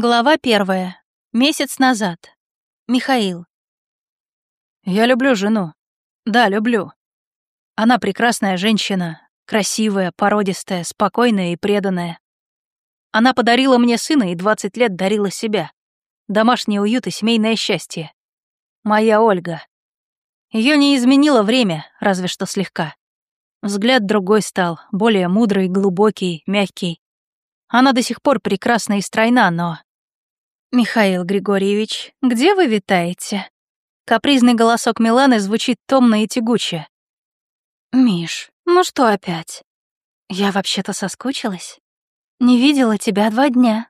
Глава первая. Месяц назад. Михаил. Я люблю жену. Да, люблю. Она прекрасная женщина, красивая, породистая, спокойная и преданная. Она подарила мне сына и 20 лет дарила себя. Домашний уют и семейное счастье. Моя Ольга. Ее не изменило время, разве что слегка. Взгляд другой стал, более мудрый, глубокий, мягкий. Она до сих пор прекрасна и стройна, но... «Михаил Григорьевич, где вы витаете?» Капризный голосок Миланы звучит томно и тягуче. «Миш, ну что опять? Я вообще-то соскучилась. Не видела тебя два дня.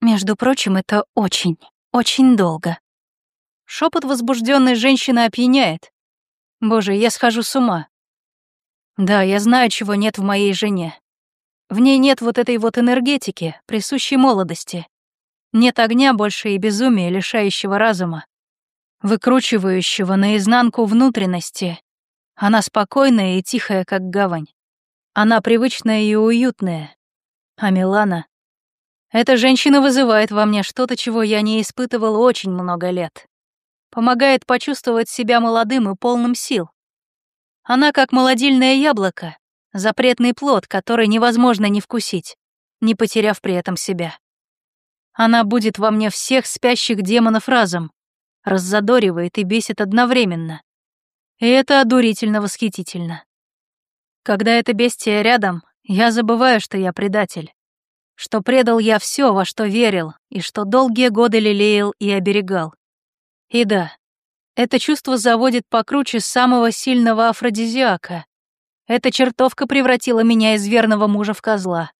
Между прочим, это очень, очень долго». Шепот возбужденной женщины опьяняет. Боже, я схожу с ума. Да, я знаю, чего нет в моей жене. В ней нет вот этой вот энергетики, присущей молодости. Нет огня больше и безумия, лишающего разума, выкручивающего наизнанку внутренности. Она спокойная и тихая, как гавань. Она привычная и уютная. А Милана... Эта женщина вызывает во мне что-то, чего я не испытывал очень много лет. Помогает почувствовать себя молодым и полным сил. Она как молодильное яблоко, Запретный плод, который невозможно не вкусить, не потеряв при этом себя. Она будет во мне всех спящих демонов разом, раззадоривает и бесит одновременно. И это одурительно восхитительно. Когда это бестия рядом, я забываю, что я предатель, что предал я все, во что верил, и что долгие годы лелеял и оберегал. И да, это чувство заводит покруче самого сильного афродизиака, эта чертовка превратила меня из верного мужа в козла.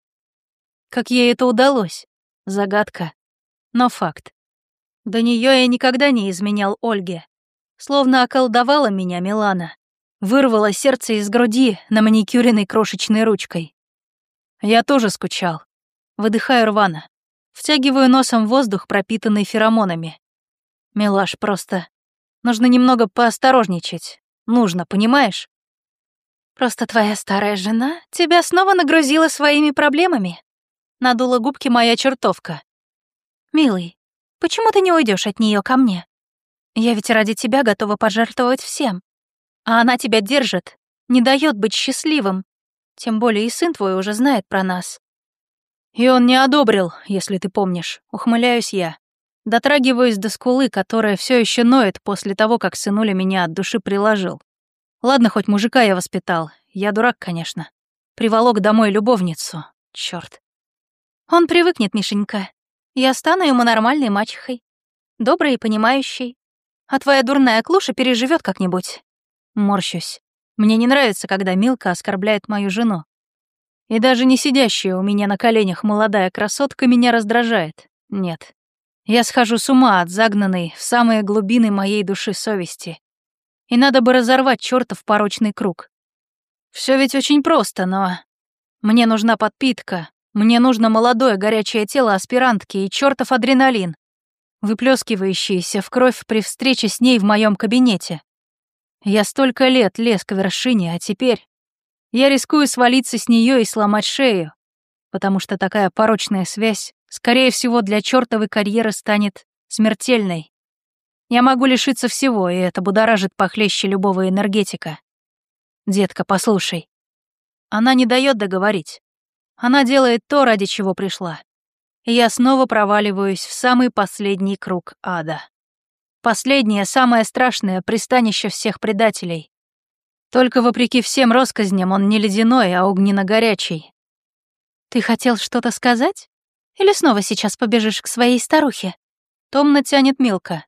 Как ей это удалось? Загадка. Но факт. До нее я никогда не изменял Ольге. Словно околдовала меня Милана. Вырвала сердце из груди на маникюренной крошечной ручкой. Я тоже скучал. Выдыхаю рвано. Втягиваю носом воздух, пропитанный феромонами. Милаш, просто... Нужно немного поосторожничать. Нужно, понимаешь? Просто твоя старая жена тебя снова нагрузила своими проблемами. Надула губки моя чертовка. Милый, почему ты не уйдешь от нее ко мне? Я ведь ради тебя готова пожертвовать всем. А она тебя держит, не дает быть счастливым. Тем более и сын твой уже знает про нас. И он не одобрил, если ты помнишь. Ухмыляюсь я. Дотрагиваюсь до скулы, которая все еще ноет после того, как сынуля меня от души приложил. Ладно, хоть мужика я воспитал. Я дурак, конечно. Приволок домой любовницу. Чёрт. Он привыкнет, Мишенька. Я стану ему нормальной мачехой. Доброй и понимающей. А твоя дурная клуша переживет как-нибудь. Морщусь. Мне не нравится, когда Милка оскорбляет мою жену. И даже не сидящая у меня на коленях молодая красотка меня раздражает. Нет. Я схожу с ума от загнанной в самые глубины моей души совести и надо бы разорвать чертов порочный круг. Все ведь очень просто, но... Мне нужна подпитка, мне нужно молодое горячее тело аспирантки и чертов адреналин, выплескивающийся в кровь при встрече с ней в моем кабинете. Я столько лет лез к вершине, а теперь... Я рискую свалиться с нее и сломать шею, потому что такая порочная связь, скорее всего, для чертовой карьеры станет смертельной. Я могу лишиться всего, и это будоражит похлеще любого энергетика. Детка, послушай. Она не дает договорить. Она делает то, ради чего пришла. Я снова проваливаюсь в самый последний круг ада. Последнее, самое страшное пристанище всех предателей. Только вопреки всем россказням он не ледяной, а огненно-горячий. Ты хотел что-то сказать? Или снова сейчас побежишь к своей старухе? Томно тянет Милка.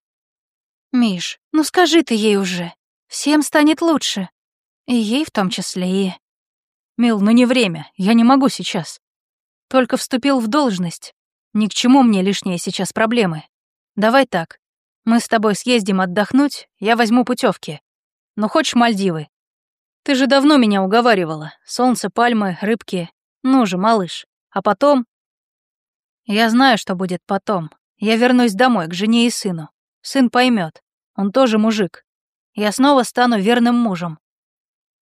«Миш, ну скажи ты ей уже. Всем станет лучше. И ей в том числе и...» «Мил, ну не время, я не могу сейчас. Только вступил в должность. Ни к чему мне лишние сейчас проблемы. Давай так. Мы с тобой съездим отдохнуть, я возьму путевки. Ну хочешь Мальдивы? Ты же давно меня уговаривала. Солнце, пальмы, рыбки. Ну же, малыш. А потом... Я знаю, что будет потом. Я вернусь домой, к жене и сыну. Сын поймет. Он тоже мужик. Я снова стану верным мужем.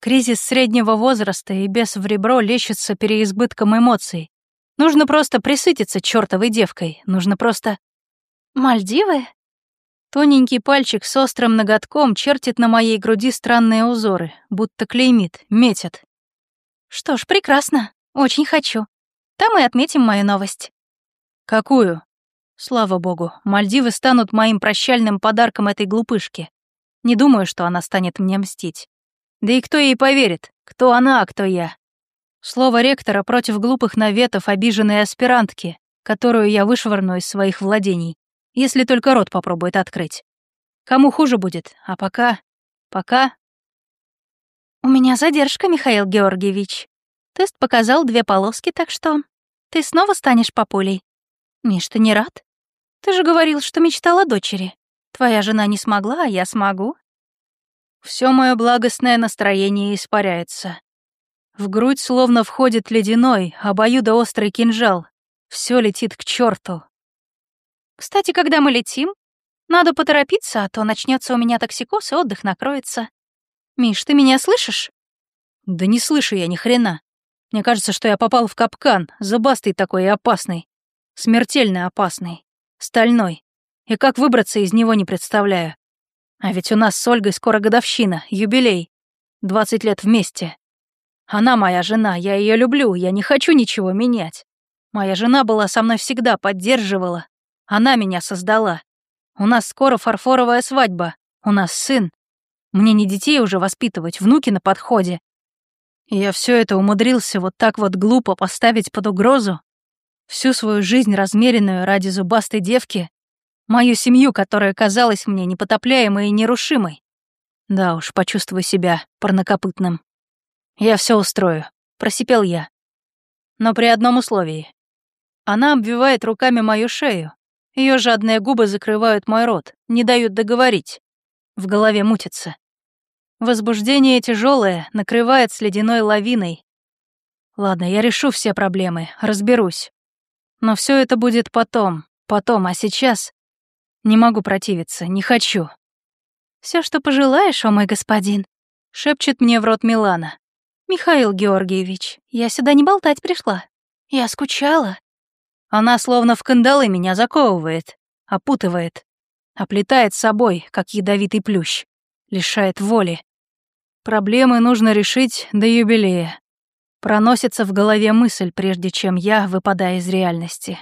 Кризис среднего возраста и без в ребро лечится переизбытком эмоций. Нужно просто присытиться чёртовой девкой. Нужно просто... Мальдивы? Тоненький пальчик с острым ноготком чертит на моей груди странные узоры, будто клеймит, метит. Что ж, прекрасно. Очень хочу. Там и отметим мою новость. Какую? Слава богу, Мальдивы станут моим прощальным подарком этой глупышке. Не думаю, что она станет мне мстить. Да и кто ей поверит? Кто она, а кто я? Слово ректора против глупых наветов обиженной аспирантки, которую я вышвырну из своих владений, если только рот попробует открыть. Кому хуже будет, а пока... пока... У меня задержка, Михаил Георгиевич. Тест показал две полоски, так что... Ты снова станешь папулей. Миш, ты не рад? Ты же говорил, что мечтал о дочери. Твоя жена не смогла, а я смогу. Все мое благостное настроение испаряется. В грудь словно входит ледяной, обоюдоострый кинжал. Все летит к черту. Кстати, когда мы летим, надо поторопиться, а то начнется у меня токсикоз и отдых накроется. Миш, ты меня слышишь? Да не слышу я ни хрена. Мне кажется, что я попал в капкан, зубастый такой и опасный. Смертельно опасный. Стальной. И как выбраться из него не представляю. А ведь у нас с Ольгой скоро годовщина, юбилей. 20 лет вместе. Она моя жена, я ее люблю, я не хочу ничего менять. Моя жена была со мной всегда, поддерживала. Она меня создала. У нас скоро фарфоровая свадьба, у нас сын. Мне не детей уже воспитывать, внуки на подходе. Я все это умудрился вот так вот глупо поставить под угрозу. Всю свою жизнь размеренную ради зубастой девки, мою семью, которая казалась мне непотопляемой и нерушимой. Да уж, почувствую себя парнокопытным. «Я все устрою», — просипел я. Но при одном условии. Она обвивает руками мою шею. Ее жадные губы закрывают мой рот, не дают договорить. В голове мутится. Возбуждение тяжелое, накрывает с ледяной лавиной. Ладно, я решу все проблемы, разберусь. Но все это будет потом, потом, а сейчас... Не могу противиться, не хочу. Все, что пожелаешь, о мой господин», — шепчет мне в рот Милана. «Михаил Георгиевич, я сюда не болтать пришла. Я скучала». Она словно в кандалы меня заковывает, опутывает, оплетает собой, как ядовитый плющ, лишает воли. Проблемы нужно решить до юбилея. Проносится в голове мысль, прежде чем я выпадаю из реальности.